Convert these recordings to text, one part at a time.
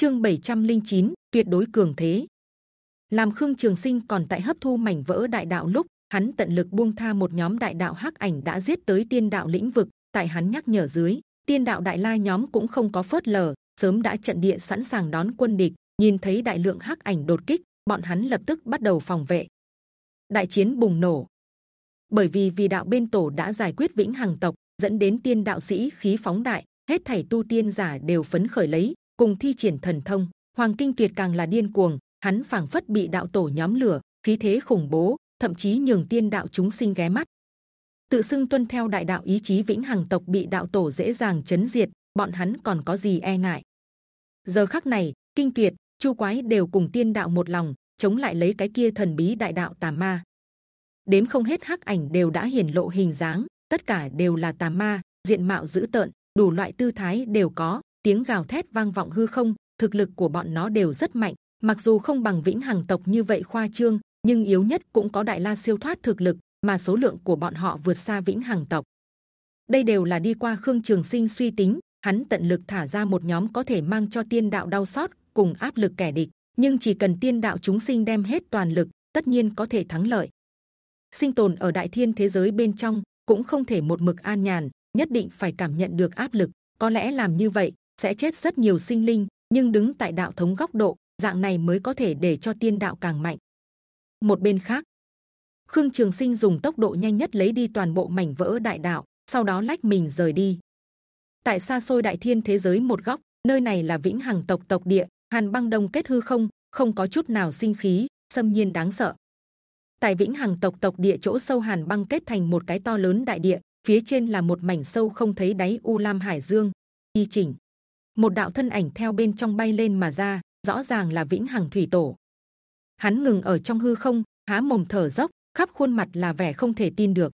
Chương 709, tuyệt đối cường thế. Làm Khương Trường Sinh còn tại hấp thu mảnh vỡ đại đạo lúc, hắn tận lực buông tha một nhóm đại đạo hắc ảnh đã giết tới tiên đạo lĩnh vực. Tại hắn nhắc nhở dưới, tiên đạo đại la nhóm cũng không có phớt lờ, sớm đã trận địa sẵn sàng đón quân địch. Nhìn thấy đại lượng hắc ảnh đột kích, bọn hắn lập tức bắt đầu phòng vệ. Đại chiến bùng nổ. Bởi vì vì đạo bên tổ đã giải quyết vĩnh hằng tộc, dẫn đến tiên đạo sĩ khí phóng đại, hết thảy tu tiên giả đều phấn khởi lấy, cùng thi triển thần thông. Hoàng Kinh Tuyệt càng là điên cuồng, hắn phảng phất bị đạo tổ nhóm lửa, khí thế khủng bố, thậm chí nhường tiên đạo chúng sinh ghé mắt. Tự xưng tuân theo đại đạo ý chí vĩnh hằng tộc bị đạo tổ dễ dàng chấn diệt, bọn hắn còn có gì e ngại? Giờ khắc này, Kinh Tuyệt, Chu Quái đều cùng tiên đạo một lòng, chống lại lấy cái kia thần bí đại đạo tà ma. đếm không hết hắc ảnh đều đã hiển lộ hình dáng, tất cả đều là tà ma, diện mạo dữ tợn, đủ loại tư thái đều có, tiếng gào thét vang vọng hư không. Thực lực của bọn nó đều rất mạnh, mặc dù không bằng vĩnh hằng tộc như vậy khoa trương, nhưng yếu nhất cũng có đại la siêu thoát thực lực, mà số lượng của bọn họ vượt xa vĩnh hằng tộc. Đây đều là đi qua khương trường sinh suy tính, hắn tận lực thả ra một nhóm có thể mang cho tiên đạo đau xót cùng áp lực kẻ địch, nhưng chỉ cần tiên đạo chúng sinh đem hết toàn lực, tất nhiên có thể thắng lợi. Sinh tồn ở đại thiên thế giới bên trong cũng không thể một mực an nhàn, nhất định phải cảm nhận được áp lực. Có lẽ làm như vậy sẽ chết rất nhiều sinh linh, nhưng đứng tại đạo thống góc độ, dạng này mới có thể để cho tiên đạo càng mạnh. Một bên khác, Khương Trường Sinh dùng tốc độ nhanh nhất lấy đi toàn bộ mảnh vỡ đại đạo, sau đó lách mình rời đi. Tại xa xôi đại thiên thế giới một góc, nơi này là vĩnh hằng tộc tộc địa, hàn băng đông kết hư không, không có chút nào sinh khí, xâm nhiên đáng sợ. Tại vĩnh hằng tộc tộc địa chỗ sâu hàn băng kết thành một cái to lớn đại địa, phía trên là một mảnh sâu không thấy đáy u lam hải dương. Y chỉnh, một đạo thân ảnh theo bên trong bay lên mà ra, rõ ràng là vĩnh hằng thủy tổ. Hắn ngừng ở trong hư không, há mồm thở dốc, khắp khuôn mặt là vẻ không thể tin được.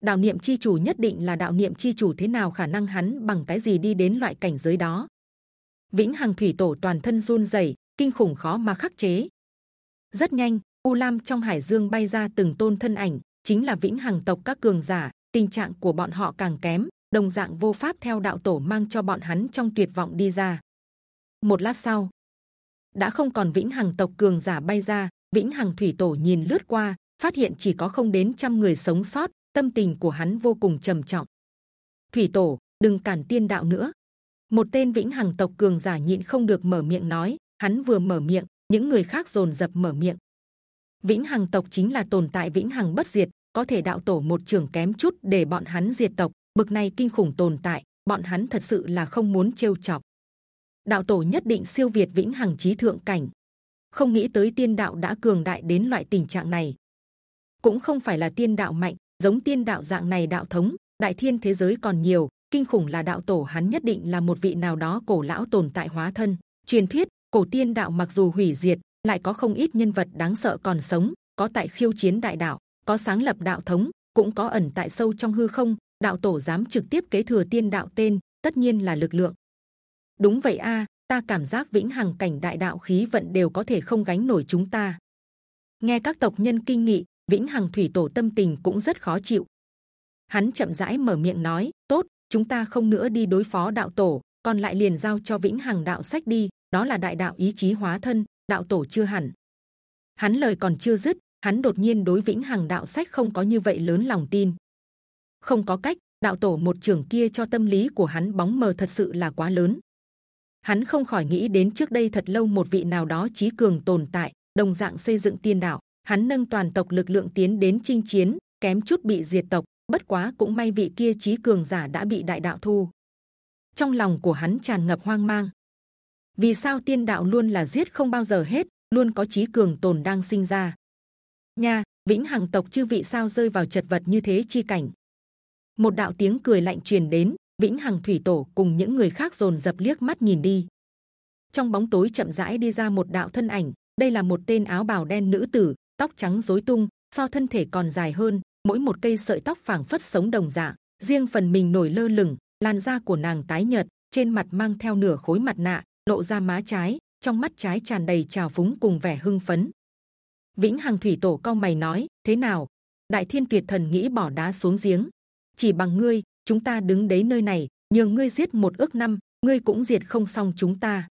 Đạo niệm chi chủ nhất định là đạo niệm chi chủ thế nào khả năng hắn bằng cái gì đi đến loại cảnh giới đó? Vĩnh hằng thủy tổ toàn thân run rẩy, kinh khủng khó mà khắc chế. Rất nhanh, u lam trong hải dương bay ra từng tôn thân ảnh, chính là vĩnh hằng tộc các cường giả. Tình trạng của bọn họ càng kém, đồng dạng vô pháp theo đạo tổ mang cho bọn hắn trong tuyệt vọng đi ra. Một lát sau, đã không còn vĩnh hằng tộc cường giả bay ra, vĩnh hằng thủy tổ nhìn lướt qua, phát hiện chỉ có không đến trăm người sống sót, tâm tình của hắn vô cùng trầm trọng. Thủy tổ, đừng cản tiên đạo nữa. Một tên vĩnh hằng tộc cường giả nhịn không được mở miệng nói, hắn vừa mở miệng, những người khác rồn dập mở miệng. Vĩnh hằng tộc chính là tồn tại vĩnh hằng bất diệt, có thể đạo tổ một trường kém chút để bọn hắn diệt tộc. Bực này kinh khủng tồn tại, bọn hắn thật sự là không muốn trêu chọc. Đạo tổ nhất định siêu việt vĩnh hằng trí thượng cảnh. Không nghĩ tới tiên đạo đã cường đại đến loại tình trạng này. Cũng không phải là tiên đạo mạnh, giống tiên đạo dạng này đạo thống, đại thiên thế giới còn nhiều. Kinh khủng là đạo tổ hắn nhất định là một vị nào đó cổ lão tồn tại hóa thân. Truyền thuyết cổ tiên đạo mặc dù hủy diệt, lại có không ít nhân vật đáng sợ còn sống, có tại khiêu chiến đại đạo, có sáng lập đạo thống, cũng có ẩn tại sâu trong hư không. Đạo tổ dám trực tiếp kế thừa tiên đạo tên, tất nhiên là lực lượng. Đúng vậy a, ta cảm giác vĩnh hằng cảnh đại đạo khí vận đều có thể không gánh nổi chúng ta. Nghe các tộc nhân kinh nghị, vĩnh hằng thủy tổ tâm tình cũng rất khó chịu. Hắn chậm rãi mở miệng nói: tốt, chúng ta không nữa đi đối phó đạo tổ, còn lại liền giao cho vĩnh hằng đạo sách đi. Đó là đại đạo ý chí hóa thân, đạo tổ chưa hẳn. Hắn lời còn chưa dứt, hắn đột nhiên đối vĩnh hằng đạo sách không có như vậy lớn lòng tin. Không có cách, đạo tổ một trưởng kia cho tâm lý của hắn bóng mờ thật sự là quá lớn. Hắn không khỏi nghĩ đến trước đây thật lâu một vị nào đó trí cường tồn tại, đồng dạng xây dựng tiên đạo. Hắn nâng toàn tộc lực lượng tiến đến chinh chiến, kém chút bị diệt tộc. Bất quá cũng may vị kia trí cường giả đã bị đại đạo thu. Trong lòng của hắn tràn ngập hoang mang. Vì sao tiên đạo luôn là giết không bao giờ hết, luôn có trí cường tồn đang sinh ra? Nha, vĩnh hằng tộc chư vị sao rơi vào chật vật như thế chi cảnh? Một đạo tiếng cười lạnh truyền đến, vĩnh hằng thủy tổ cùng những người khác dồn dập liếc mắt nhìn đi. Trong bóng tối chậm rãi đi ra một đạo thân ảnh. Đây là một tên áo bào đen nữ tử, tóc trắng rối tung, so thân thể còn dài hơn. Mỗi một cây sợi tóc phảng phất sống đồng dạng, riêng phần mình nổi lơ lửng. Làn da của nàng tái nhợt, trên mặt mang theo nửa khối mặt nạ, lộ ra má trái, trong mắt trái tràn đầy trào phúng cùng vẻ hưng phấn. Vĩnh Hằng thủy tổ cao mày nói: thế nào? Đại Thiên Tuyệt Thần nghĩ bỏ đá xuống giếng, chỉ bằng ngươi, chúng ta đứng đấy nơi này, nhường ngươi giết một ước năm, ngươi cũng diệt không xong chúng ta.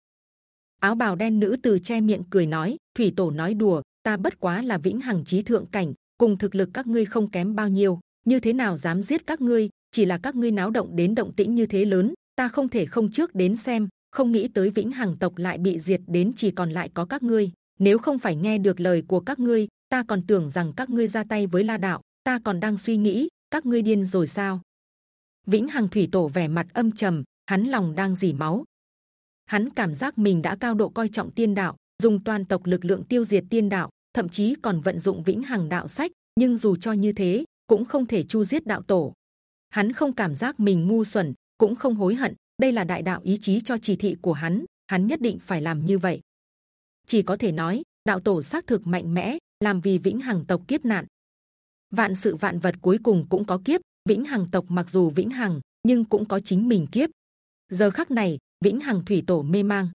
áo bào đen nữ từ che miệng cười nói thủy tổ nói đùa ta bất quá là vĩnh hằng trí thượng cảnh cùng thực lực các ngươi không kém bao nhiêu như thế nào dám giết các ngươi chỉ là các ngươi náo động đến động tĩnh như thế lớn ta không thể không trước đến xem không nghĩ tới vĩnh hằng tộc lại bị diệt đến chỉ còn lại có các ngươi nếu không phải nghe được lời của các ngươi ta còn tưởng rằng các ngươi ra tay với la đạo ta còn đang suy nghĩ các ngươi điên rồi sao? Vĩnh hằng thủy tổ vẻ mặt âm trầm, hắn lòng đang dỉ máu. Hắn cảm giác mình đã cao độ coi trọng tiên đạo, dùng toàn tộc lực lượng tiêu diệt tiên đạo, thậm chí còn vận dụng vĩnh hằng đạo sách, nhưng dù cho như thế, cũng không thể chu giết đạo tổ. Hắn không cảm giác mình ngu xuẩn, cũng không hối hận, đây là đại đạo ý chí cho chỉ thị của hắn hắn nhất định phải làm như vậy. Chỉ có thể nói, đạo tổ xác thực mạnh mẽ, làm vì vĩnh hằng tộc kiếp nạn vạn sự vạn vật cuối cùng cũng có kiếp. Vĩnh hằng tộc mặc dù vĩnh hằng, nhưng cũng có chính mình kiếp. Giờ khắc này, vĩnh hằng thủy tổ mê mang.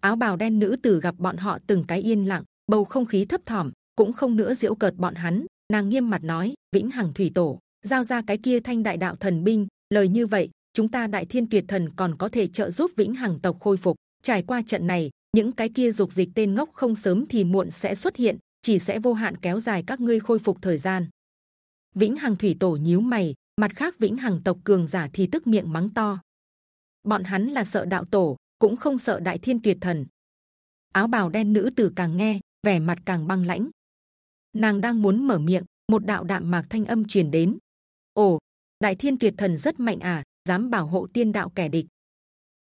Áo bào đen nữ tử gặp bọn họ từng cái yên lặng, bầu không khí thấp thỏm, cũng không nữa diễu cợt bọn hắn. Nàng nghiêm mặt nói, vĩnh hằng thủy tổ, giao ra cái kia thanh đại đạo thần binh, lời như vậy, chúng ta đại thiên tuyệt thần còn có thể trợ giúp vĩnh hằng tộc khôi phục. Trải qua trận này, những cái kia dục dịch tên ngốc không sớm thì muộn sẽ xuất hiện chỉ sẽ vô hạn kéo dài các ngươi khôi phục thời gian. Vĩnh hằng thủy tổ nhíu mày, mặt khác vĩnh hằng tộc cường giả thì tức miệng mắng to. Bọn hắn là sợ đạo tổ, cũng không sợ đại thiên tuyệt thần. Áo bào đen nữ tử càng nghe, vẻ mặt càng băng lãnh. Nàng đang muốn mở miệng, một đạo đạm mạc thanh âm truyền đến. Ồ, đại thiên tuyệt thần rất mạnh à dám bảo hộ tiên đạo kẻ địch.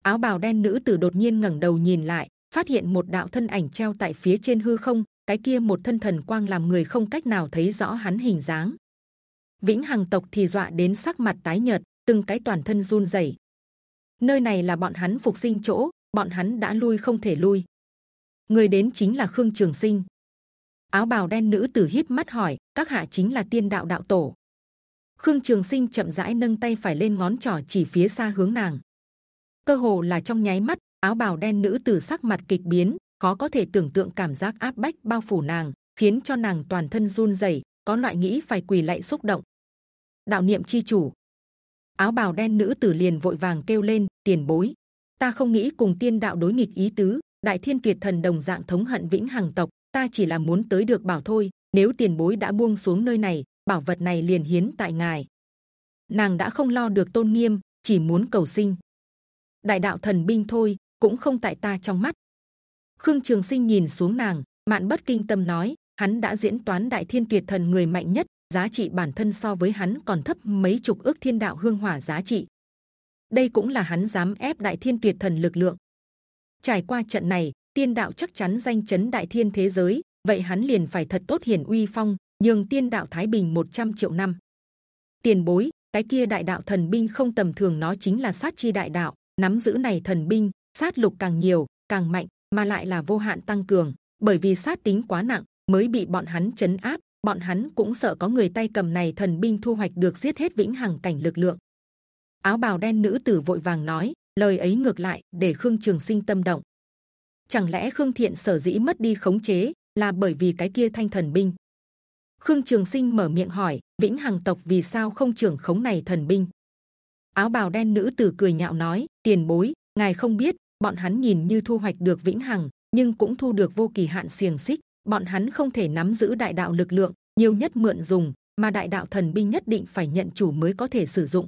Áo bào đen nữ tử đột nhiên ngẩng đầu nhìn lại, phát hiện một đạo thân ảnh treo tại phía trên hư không cái kia một thân thần quang làm người không cách nào thấy rõ hắn hình dáng. Vĩnh hằng tộc thì dọa đến sắc mặt tái nhợt, từng cái toàn thân run rẩy. Nơi này là bọn hắn phục sinh chỗ, bọn hắn đã lui không thể lui. Người đến chính là khương trường sinh. Áo bào đen nữ tử híp mắt hỏi, các hạ chính là tiên đạo đạo tổ. Khương trường sinh chậm rãi nâng tay phải lên ngón trỏ chỉ phía xa hướng nàng. Cơ hồ là trong nháy mắt, áo bào đen nữ tử sắc mặt kịch biến khó có thể tưởng tượng cảm giác áp bách bao phủ nàng, khiến cho nàng toàn thân run rẩy, có loại nghĩ phải quỳ lạy xúc động. Đạo niệm chi chủ. Áo bào đen nữ tử liền vội vàng kêu lên, tiền bối, ta không nghĩ cùng tiên đạo đối nghịch ý tứ, đại thiên tuyệt thần đồng dạng thống hận vĩnh hằng tộc, ta chỉ là muốn tới được bảo thôi, nếu tiền bối đã buông xuống nơi này, bảo vật này liền hiến tại ngài. Nàng đã không lo được tôn nghiêm, chỉ muốn cầu sinh. Đại đạo thần binh thôi, cũng không tại ta trong mắt khương trường sinh nhìn xuống nàng, mạn bất kinh tâm nói, hắn đã diễn toán đại thiên tuyệt thần người mạnh nhất, giá trị bản thân so với hắn còn thấp mấy chục ước thiên đạo hương hỏa giá trị. Đây cũng là hắn dám ép đại thiên tuyệt thần lực lượng. Trải qua trận này, tiên đạo chắc chắn danh chấn đại thiên thế giới, vậy hắn liền phải thật tốt hiển uy phong, nhường tiên đạo thái bình 100 triệu năm. Tiền bối, cái kia đại đạo thần binh không tầm thường, nó chính là sát chi đại đạo, nắm giữ này thần binh, sát lục càng nhiều, càng mạnh mà lại là vô hạn tăng cường. Bởi vì sát tính quá nặng mới bị bọn hắn chấn áp, bọn hắn cũng sợ có người tay cầm này thần binh thu hoạch được giết hết vĩnh hằng cảnh lực lượng. Áo bào đen nữ tử vội vàng nói, lời ấy ngược lại, để khương trường sinh tâm động. Chẳng lẽ khương thiện sở dĩ mất đi khống chế là bởi vì cái kia thanh thần binh? Khương trường sinh mở miệng hỏi, vĩnh hằng tộc vì sao không trưởng khống này thần binh? Áo bào đen nữ tử cười nhạo nói, tiền bối, ngài không biết bọn hắn nhìn như thu hoạch được vĩnh hằng, nhưng cũng thu được vô kỳ hạn xiềng xích. Bọn hắn không thể nắm giữ đại đạo lực lượng, nhiều nhất mượn dùng, mà đại đạo thần binh nhất định phải nhận chủ mới có thể sử dụng.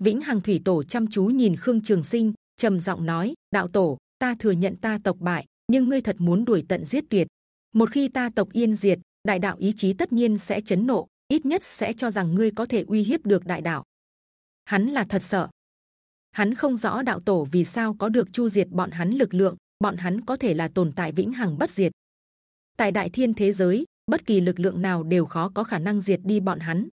Vĩnh hằng thủy tổ chăm chú nhìn khương trường sinh, trầm giọng nói, đạo tổ, ta thừa nhận ta tộc bại, nhưng ngươi thật muốn đuổi tận giết tuyệt. Một khi ta tộc yên diệt, đại đạo ý chí tất nhiên sẽ chấn nộ, ít nhất sẽ cho rằng ngươi có thể uy hiếp được đại đạo. Hắn là thật sợ hắn không rõ đạo tổ vì sao có được chu diệt bọn hắn lực lượng, bọn hắn có thể là tồn tại vĩnh hằng bất diệt. Tại đại thiên thế giới, bất kỳ lực lượng nào đều khó có khả năng diệt đi bọn hắn.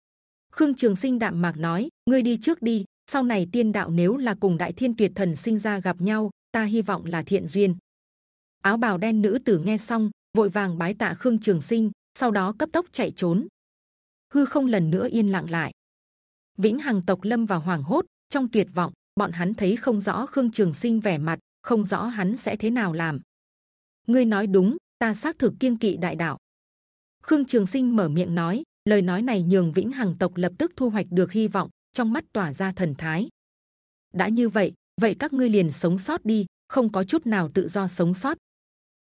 Khương trường sinh đạm mạc nói, ngươi đi trước đi, sau này tiên đạo nếu là cùng đại thiên tuyệt thần sinh ra gặp nhau, ta hy vọng là thiện duyên. Áo bào đen nữ tử nghe xong, vội vàng bái tạ khương trường sinh, sau đó cấp tốc chạy trốn. Hư không lần nữa yên lặng lại. Vĩnh hằng tộc lâm vào hoàng hốt, trong tuyệt vọng bọn hắn thấy không rõ khương trường sinh vẻ mặt không rõ hắn sẽ thế nào làm ngươi nói đúng ta xác thực kiên kỵ đại đạo khương trường sinh mở miệng nói lời nói này nhường vĩnh hằng tộc lập tức thu hoạch được hy vọng trong mắt tỏa ra thần thái đã như vậy vậy các ngươi liền sống sót đi không có chút nào tự do sống sót.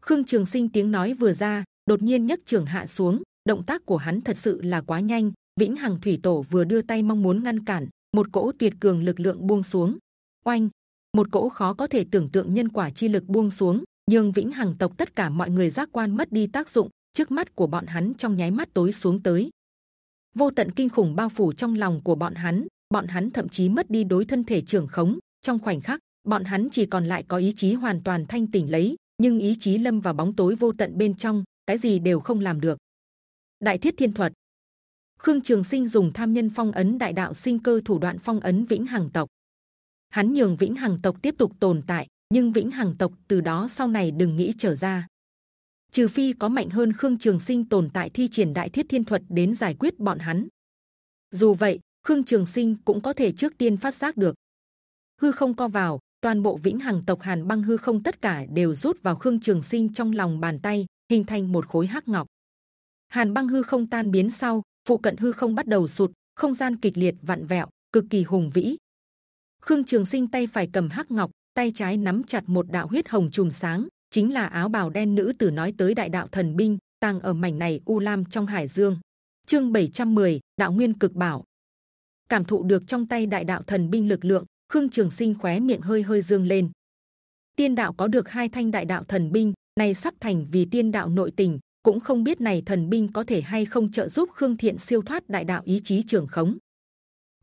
Khương Trường Sinh tiếng nói vừa ra, đột nhiên nhấc trường hạ xuống, động tác của hắn thật sự là quá nhanh. Vĩnh Hằng Thủy Tổ vừa đưa tay mong muốn ngăn cản, một cỗ tuyệt cường lực lượng buông xuống, oanh, một cỗ khó có thể tưởng tượng nhân quả chi lực buông xuống, nhưng Vĩnh Hằng tộc tất cả mọi người giác quan mất đi tác dụng, trước mắt của bọn hắn trong nháy mắt tối xuống tới. Vô tận kinh khủng bao phủ trong lòng của bọn hắn, bọn hắn thậm chí mất đi đối thân thể trưởng khống. Trong khoảnh khắc, bọn hắn chỉ còn lại có ý chí hoàn toàn thanh tỉnh lấy, nhưng ý chí lâm vào bóng tối vô tận bên trong, cái gì đều không làm được. Đại thiết thiên thuật, Khương Trường Sinh dùng tham nhân phong ấn đại đạo sinh cơ thủ đoạn phong ấn vĩnh hằng tộc. Hắn nhường vĩnh hằng tộc tiếp tục tồn tại, nhưng vĩnh hằng tộc từ đó sau này đừng nghĩ trở ra. Trừ phi có mạnh hơn Khương Trường Sinh tồn tại thi triển đại thiết thiên thuật đến giải quyết bọn hắn. Dù vậy, Khương Trường Sinh cũng có thể trước tiên phát giác được. Hư không co vào, toàn bộ vĩnh hằng tộc Hàn băng hư không tất cả đều rút vào Khương Trường Sinh trong lòng bàn tay, hình thành một khối hắc ngọc. Hàn băng hư không tan biến sau, phụ cận hư không bắt đầu sụt, không gian kịch liệt vặn vẹo, cực kỳ hùng vĩ. Khương Trường Sinh tay phải cầm hắc ngọc, tay trái nắm chặt một đạo huyết hồng chùm sáng, chính là áo bào đen nữ tử nói tới đại đạo thần binh, tàng ở mảnh này u lam trong hải dương. Chương 710, đạo nguyên cực bảo. Cảm thụ được trong tay đại đạo thần binh lực lượng, Khương Trường Sinh khóe miệng hơi hơi dương lên. Tiên đạo có được hai thanh đại đạo thần binh, này sắp thành vì tiên đạo nội tình, cũng không biết này thần binh có thể hay không trợ giúp Khương Thiện siêu thoát đại đạo ý chí trường khống.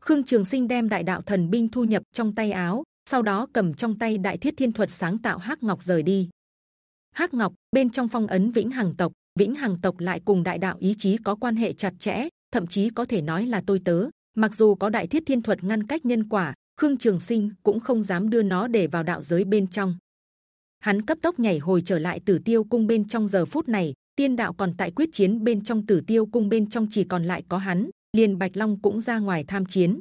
Khương Trường Sinh đem đại đạo thần binh thu nhập trong tay áo, sau đó cầm trong tay đại thiết thiên thuật sáng tạo hắc ngọc rời đi. hắc ngọc bên trong phong ấn vĩnh hằng tộc, vĩnh hằng tộc lại cùng đại đạo ý chí có quan hệ chặt chẽ, thậm chí có thể nói là tôi tớ. Mặc dù có đại thiết thiên thuật ngăn cách nhân quả, Khương Trường Sinh cũng không dám đưa nó để vào đạo giới bên trong. Hắn cấp tốc nhảy hồi trở lại Tử Tiêu Cung bên trong giờ phút này, tiên đạo còn tại quyết chiến bên trong tử tiêu cung bên trong chỉ còn lại có hắn, liền bạch long cũng ra ngoài tham chiến.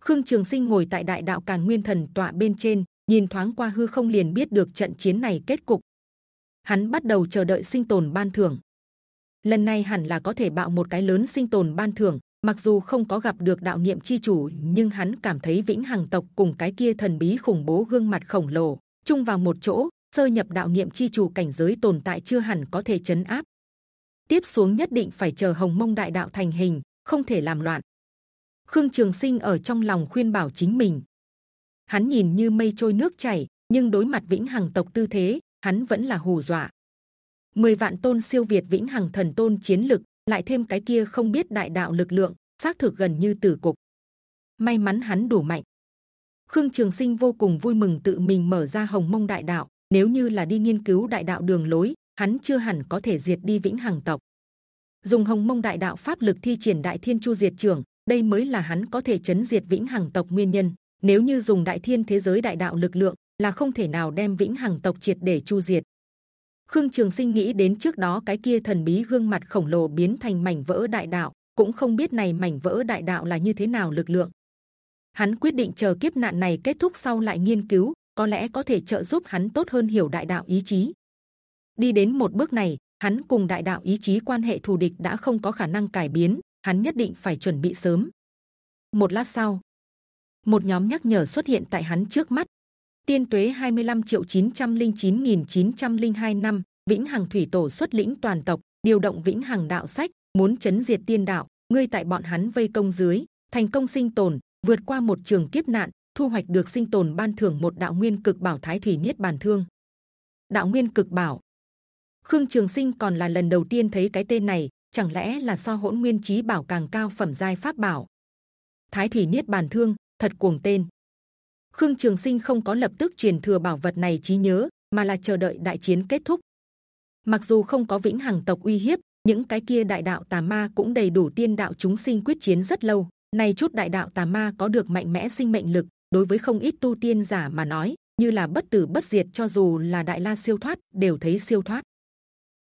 Khương trường sinh ngồi tại đại đạo càn nguyên thần tọa bên trên, nhìn thoáng qua hư không liền biết được trận chiến này kết cục. Hắn bắt đầu chờ đợi sinh tồn ban thưởng. Lần này hẳn là có thể bạo một cái lớn sinh tồn ban thưởng, mặc dù không có gặp được đạo niệm chi chủ, nhưng hắn cảm thấy vĩnh hằng tộc cùng cái kia thần bí khủng bố gương mặt khổng lồ, chung vào một chỗ sơ nhập đạo niệm chi chủ cảnh giới tồn tại chưa hẳn có thể chấn áp. Tiếp xuống nhất định phải chờ hồng mông đại đạo thành hình, không thể làm loạn. Khương Trường Sinh ở trong lòng khuyên bảo chính mình. Hắn nhìn như mây trôi nước chảy, nhưng đối mặt vĩnh hằng tộc tư thế, hắn vẫn là hù dọa. Mười vạn tôn siêu việt vĩnh hằng thần tôn chiến lực, lại thêm cái kia không biết đại đạo lực lượng, xác thực gần như tử cục. May mắn hắn đủ mạnh. Khương Trường Sinh vô cùng vui mừng tự mình mở ra Hồng Mông Đại Đạo, nếu như là đi nghiên cứu đại đạo đường lối, hắn chưa hẳn có thể diệt đi vĩnh hằng tộc. Dùng hồng mông đại đạo pháp lực thi triển đại thiên chu diệt trưởng, đây mới là hắn có thể chấn diệt vĩnh hằng tộc nguyên nhân. Nếu như dùng đại thiên thế giới đại đạo lực lượng, là không thể nào đem vĩnh hằng tộc triệt để chu diệt. Khương trường sinh nghĩ đến trước đó cái kia thần bí gương mặt khổng lồ biến thành mảnh vỡ đại đạo, cũng không biết này mảnh vỡ đại đạo là như thế nào lực lượng. Hắn quyết định chờ kiếp nạn này kết thúc sau lại nghiên cứu có lẽ có thể trợ giúp hắn tốt hơn hiểu đại đạo ý chí. Đi đến một bước này, hắn cùng đại đạo ý chí quan hệ thù địch đã không có khả năng cải biến, hắn nhất định phải chuẩn bị sớm. Một lát sau, một nhóm nhắc nhở xuất hiện tại hắn trước mắt. Tiên tuế 25 triệu 909.902 năm, Vĩnh Hằng Thủy Tổ xuất lĩnh toàn tộc, điều động Vĩnh Hằng Đạo Sách, muốn chấn diệt tiên đạo. Ngươi tại bọn hắn vây công dưới, thành công sinh tồn, vượt qua một trường kiếp nạn, thu hoạch được sinh tồn ban thưởng một đạo nguyên cực bảo thái thủy niết bàn thương. Đạo nguyên cực bảo. Khương trường sinh còn là lần đầu tiên thấy cái tên này, chẳng lẽ là so hỗn nguyên trí bảo càng cao phẩm giai pháp bảo? Thái thủy niết bàn thương, thật cuồng tên. Khương trường sinh không có lập tức truyền thừa bảo vật này trí nhớ, mà là chờ đợi đại chiến kết thúc. Mặc dù không có vĩnh hằng tộc uy hiếp, những cái kia đại đạo tà ma cũng đầy đủ tiên đạo chúng sinh quyết chiến rất lâu. Này chút đại đạo tà ma có được mạnh mẽ sinh mệnh lực đối với không ít tu tiên giả mà nói, như là bất tử bất diệt cho dù là đại la siêu thoát, đều thấy siêu thoát.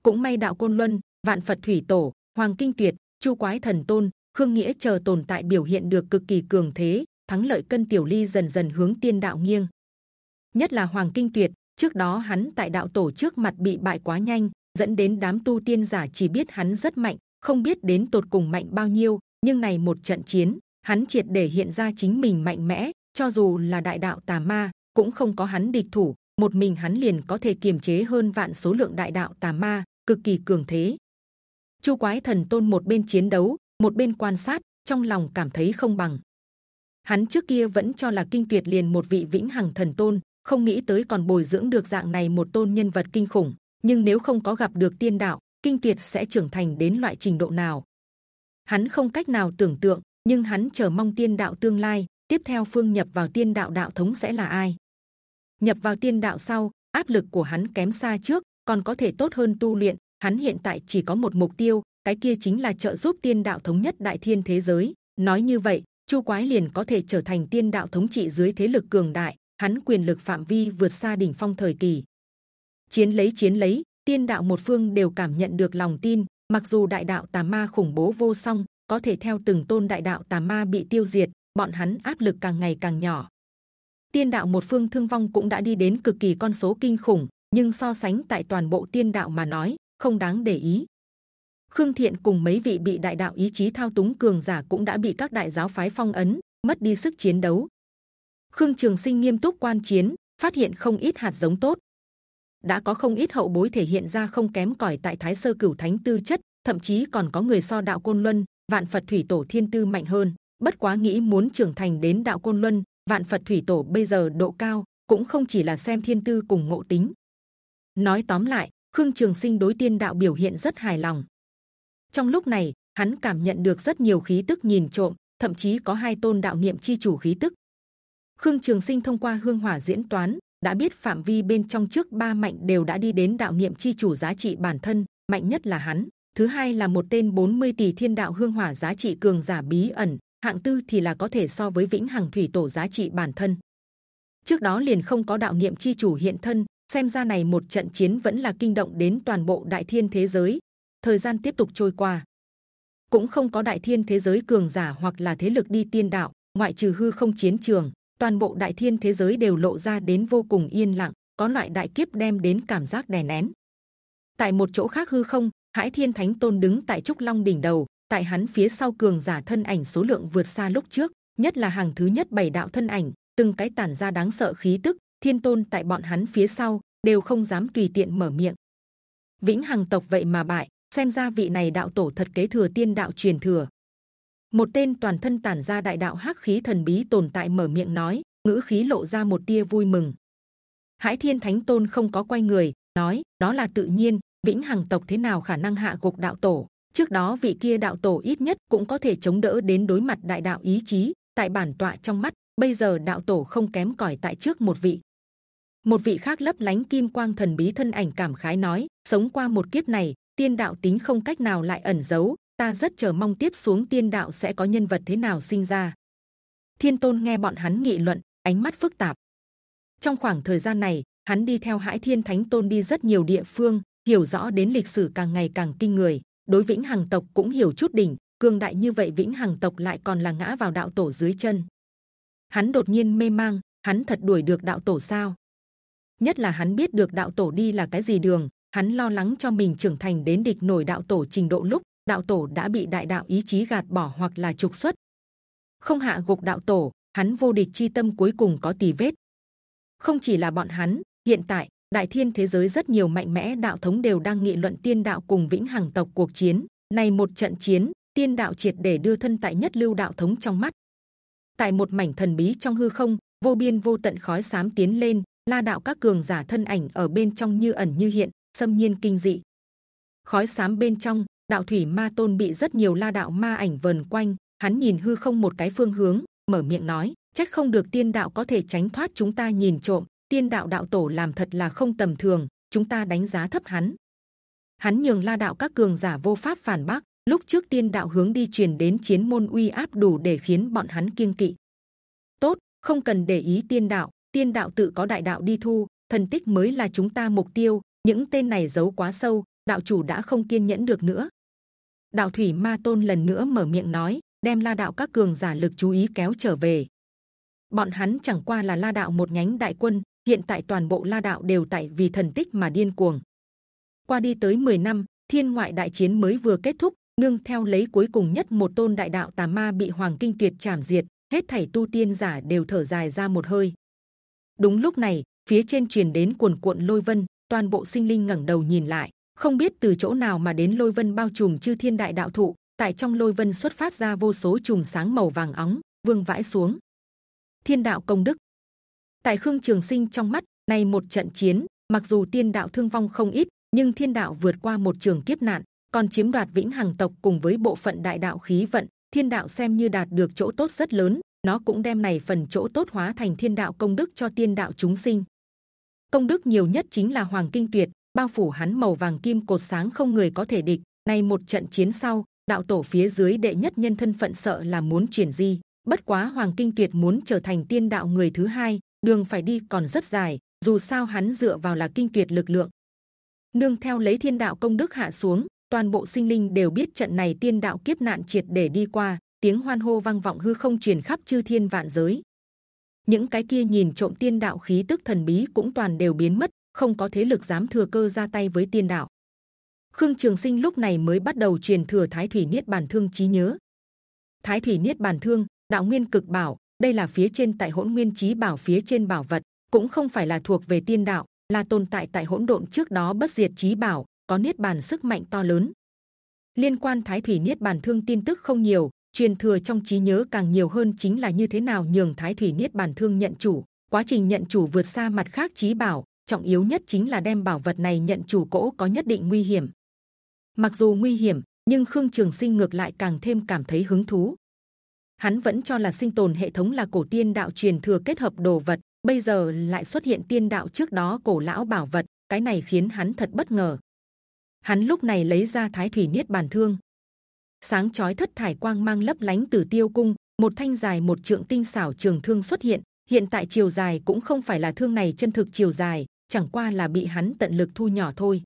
Cũng may đạo côn luân, vạn phật thủy tổ, hoàng kinh tuyệt, chu quái thần tôn, khương nghĩa chờ tồn tại biểu hiện được cực kỳ cường thế, thắng lợi cân tiểu ly dần dần hướng tiên đạo nghiêng. Nhất là hoàng kinh tuyệt, trước đó hắn tại đạo tổ trước mặt bị bại quá nhanh, dẫn đến đám tu tiên giả chỉ biết hắn rất mạnh, không biết đến tột cùng mạnh bao nhiêu, nhưng này một trận chiến, hắn triệt để hiện ra chính mình mạnh mẽ cho dù là đại đạo tà ma cũng không có hắn địch thủ một mình hắn liền có thể kiềm chế hơn vạn số lượng đại đạo tà ma, cực kỳ cường thế. Chu Quái Thần Tôn một bên chiến đấu, một bên quan sát, trong lòng cảm thấy không bằng. Hắn trước kia vẫn cho là kinh tuyệt liền một vị vĩnh hằng thần tôn, không nghĩ tới còn bồi dưỡng được dạng này một tôn nhân vật kinh khủng. Nhưng nếu không có gặp được tiên đạo, kinh tuyệt sẽ trưởng thành đến loại trình độ nào? Hắn không cách nào tưởng tượng, nhưng hắn chờ mong tiên đạo tương lai. Tiếp theo phương nhập vào tiên đạo đạo thống sẽ là ai? Nhập vào tiên đạo sau, áp lực của hắn kém xa trước, còn có thể tốt hơn tu luyện. Hắn hiện tại chỉ có một mục tiêu, cái kia chính là trợ giúp tiên đạo thống nhất đại thiên thế giới. Nói như vậy, Chu Quái liền có thể trở thành tiên đạo thống trị dưới thế lực cường đại. Hắn quyền lực phạm vi vượt xa đỉnh phong thời kỳ. Chiến lấy chiến lấy, tiên đạo một phương đều cảm nhận được lòng tin. Mặc dù đại đạo tà ma khủng bố vô song, có thể theo từng tôn đại đạo tà ma bị tiêu diệt, bọn hắn áp lực càng ngày càng nhỏ. Tiên đạo một phương thương vong cũng đã đi đến cực kỳ con số kinh khủng, nhưng so sánh tại toàn bộ tiên đạo mà nói, không đáng để ý. Khương Thiện cùng mấy vị bị đại đạo ý chí thao túng cường giả cũng đã bị các đại giáo phái phong ấn, mất đi sức chiến đấu. Khương Trường Sinh nghiêm túc quan chiến, phát hiện không ít hạt giống tốt, đã có không ít hậu bối thể hiện ra không kém cỏi tại Thái Sơ Cửu Thánh tư chất, thậm chí còn có người so đạo côn luân, vạn Phật thủy tổ thiên tư mạnh hơn. Bất quá nghĩ muốn trưởng thành đến đạo côn luân, vạn Phật thủy tổ bây giờ độ cao cũng không chỉ là xem thiên tư cùng ngộ tính. Nói tóm lại, Khương Trường Sinh đối tiên đạo biểu hiện rất hài lòng. Trong lúc này, hắn cảm nhận được rất nhiều khí tức nhìn trộm, thậm chí có hai tôn đạo niệm chi chủ khí tức. Khương Trường Sinh thông qua hương hỏa diễn toán đã biết phạm vi bên trong trước ba mạnh đều đã đi đến đạo niệm chi chủ giá trị bản thân mạnh nhất là hắn thứ hai là một tên 40 tỷ thiên đạo hương hỏa giá trị cường giả bí ẩn hạng tư thì là có thể so với vĩnh hằng thủy tổ giá trị bản thân. Trước đó liền không có đạo niệm chi chủ hiện thân xem ra này một trận chiến vẫn là kinh động đến toàn bộ đại thiên thế giới. Thời gian tiếp tục trôi qua. Cũng không có đại thiên thế giới cường giả hoặc là thế lực đi tiên đạo ngoại trừ hư không chiến trường toàn bộ đại thiên thế giới đều lộ ra đến vô cùng yên lặng, có loại đại kiếp đem đến cảm giác đè nén. Tại một chỗ khác hư không, Hải Thiên Thánh Tôn đứng tại trúc long đỉnh đầu, tại hắn phía sau cường giả thân ảnh số lượng vượt xa lúc trước, nhất là hàng thứ nhất bảy đạo thân ảnh, từng cái tản ra đáng sợ khí tức. Thiên Tôn tại bọn hắn phía sau đều không dám tùy tiện mở miệng. Vĩnh Hằng tộc vậy mà bại, xem ra vị này đạo tổ thật kế thừa tiên đạo truyền thừa, một tên toàn thân tản ra đại đạo hắc khí thần bí tồn tại mở miệng nói ngữ khí lộ ra một tia vui mừng hải thiên thánh tôn không có quay người nói đó là tự nhiên vĩnh hằng tộc thế nào khả năng hạ gục đạo tổ trước đó vị kia đạo tổ ít nhất cũng có thể chống đỡ đến đối mặt đại đạo ý chí tại bản tọa trong mắt bây giờ đạo tổ không kém cỏi tại trước một vị một vị khác lấp lánh kim quang thần bí thân ảnh cảm khái nói sống qua một kiếp này tiên đạo tính không cách nào lại ẩn giấu ta rất chờ mong tiếp xuống tiên đạo sẽ có nhân vật thế nào sinh ra. Thiên tôn nghe bọn hắn nghị luận, ánh mắt phức tạp. Trong khoảng thời gian này, hắn đi theo Hải Thiên Thánh Tôn đi rất nhiều địa phương, hiểu rõ đến lịch sử càng ngày càng kinh người. Đối Vĩnh Hằng tộc cũng hiểu chút đỉnh, cường đại như vậy Vĩnh Hằng tộc lại còn là ngã vào đạo tổ dưới chân. Hắn đột nhiên mê mang, hắn thật đuổi được đạo tổ sao? Nhất là hắn biết được đạo tổ đi là cái gì đường, hắn lo lắng cho mình trưởng thành đến địch nổi đạo tổ trình độ lúc đạo tổ đã bị đại đạo ý chí gạt bỏ hoặc là trục xuất không hạ gục đạo tổ hắn vô địch chi tâm cuối cùng có tì vết không chỉ là bọn hắn hiện tại đại thiên thế giới rất nhiều mạnh mẽ đạo thống đều đang nghị luận tiên đạo cùng vĩnh hằng tộc cuộc chiến. Này một trận chiến, tiên đạo triệt để đưa thân tại nhất lưu đạo thống trong mắt. Tại một mảnh thần bí trong hư không, vô biên vô tận khói sám tiến lên, la đạo các cường giả thân ảnh ở bên trong như ẩn như hiện, xâm nhiên kinh dị. Khói sám bên trong, đạo thủy ma tôn bị rất nhiều la đạo ma ảnh vần quanh. Hắn nhìn hư không một cái phương hướng, mở miệng nói, chắc không được tiên đạo có thể tránh thoát chúng ta nhìn trộm tiên đạo đạo tổ làm thật là không tầm thường, chúng ta đánh giá thấp hắn. Hắn nhường la đạo các cường giả vô pháp phản bác, lúc trước tiên đạo hướng đi truyền đến chiến môn uy áp đủ để khiến bọn hắn kiêng kỵ. Tốt, không cần để ý tiên đạo tiên đạo tự có đại đạo đi thu, thần tích mới là chúng ta mục tiêu, những tên này giấu quá sâu, đạo chủ đã không kiên nhẫn được nữa. Đạo thủy ma tôn lần nữa mở miệng nói, đem la đạo các cường giả lực chú ý kéo trở về. Bọn hắn chẳng qua là la đạo một nhánh đại quân hiện tại toàn bộ la đạo đều tại vì thần tích mà điên cuồng. Qua đi tới 10 năm, thiên ngoại đại chiến mới vừa kết thúc, nương theo lấy cuối cùng nhất một tôn đại đạo tà ma bị hoàng kinh tuyệt chảm diệt, hết thảy tu tiên giả đều thở dài ra một hơi. Đúng lúc này, phía trên truyền đến cuồn cuộn lôi vân, toàn bộ sinh linh ngẩng đầu nhìn lại, không biết từ chỗ nào mà đến lôi vân bao trùm chư thiên đại đạo thụ, tại trong lôi vân xuất phát ra vô số chùm sáng màu vàng óng, vương vãi xuống. Thiên đạo công đức tại khương trường sinh trong mắt này một trận chiến, mặc dù tiên đạo thương vong không ít, nhưng thiên đạo vượt qua một trường kiếp nạn, còn chiếm đoạt vĩnh hằng tộc cùng với bộ phận đại đạo khí vận, thiên đạo xem như đạt được chỗ tốt rất lớn, nó cũng đem này phần chỗ tốt hóa thành thiên đạo công đức cho tiên đạo chúng sinh. Công đức nhiều nhất chính là hoàng kinh tuyệt, bao phủ hắn màu vàng kim cột sáng không người có thể địch. Này một trận chiến sau, đạo tổ phía dưới đệ nhất nhân thân phận sợ là muốn chuyển di. Bất quá hoàng kinh tuyệt muốn trở thành tiên đạo người thứ hai đường phải đi còn rất dài, dù sao hắn dựa vào là kinh tuyệt lực lượng. Nương theo lấy thiên đạo công đức hạ xuống, toàn bộ sinh linh đều biết trận này tiên đạo kiếp nạn triệt để đi qua, tiếng hoan hô vang vọng hư không truyền khắp chư thiên vạn giới. Những cái kia nhìn trộm tiên đạo khí tức thần bí cũng toàn đều biến mất, không có thế lực dám thừa cơ ra tay với tiên đạo. Khương trường sinh lúc này mới bắt đầu truyền thừa thái thủy niết bàn thương trí nhớ. Thái thủy niết bàn thương, đạo nguyên cực bảo đây là phía trên tại hỗn nguyên trí bảo phía trên bảo vật, cũng không phải là thuộc về tiên đạo, là tồn tại tại hỗn độn trước đó bất diệt trí bảo, có niết bàn sức mạnh to lớn. Liên quan thái thủy niết bàn thương tin tức không nhiều, truyền thừa trong trí nhớ càng nhiều hơn chính là như thế nào nhường thái thủy niết bàn thương nhận chủ, quá trình nhận chủ vượt xa mặt khác trí bảo, trọng yếu nhất chính là đem bảo vật này nhận chủ cỗ có nhất định nguy hiểm. Mặc dù nguy hiểm, nhưng khương trường sinh ngược lại càng thêm cảm thấy hứng thú hắn vẫn cho là sinh tồn hệ thống là cổ tiên đạo truyền thừa kết hợp đồ vật, bây giờ lại xuất hiện tiên đạo trước đó cổ lão bảo vật, cái này khiến hắn thật bất ngờ. Hắn lúc này lấy ra thái thủy niết bàn thương. Sáng chói thất thải quang mang lấp lánh từ tiêu cung, một thanh dài một trượng tinh xảo trường thương xuất hiện hiện tại chiều dài cũng không phải là thương này chân thực chiều dài, chẳng qua là bị hắn tận lực thu nhỏ thôi.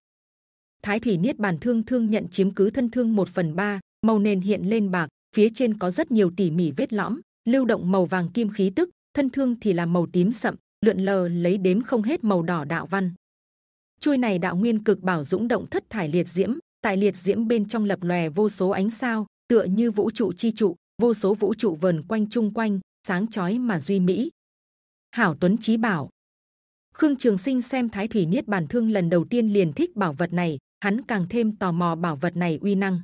Thái thủy niết bàn thương thương nhận chiếm cứ thân thương một phần ba, màu nền hiện lên bạc phía trên có rất nhiều tỉ mỉ vết lõm, lưu động màu vàng kim khí tức, thân thương thì là màu tím sậm, lượn lờ lấy đếm không hết màu đỏ đạo văn. Chuôi này đạo nguyên cực bảo dũng động thất thải liệt diễm, tại liệt diễm bên trong lập lòe vô số ánh sao, tựa như vũ trụ chi trụ, vô số vũ trụ vần quanh chung quanh, sáng chói mà duy mỹ. Hảo tuấn trí bảo. Khương trường sinh xem thái thủy niết bàn thương lần đầu tiên liền thích bảo vật này, hắn càng thêm tò mò bảo vật này uy năng.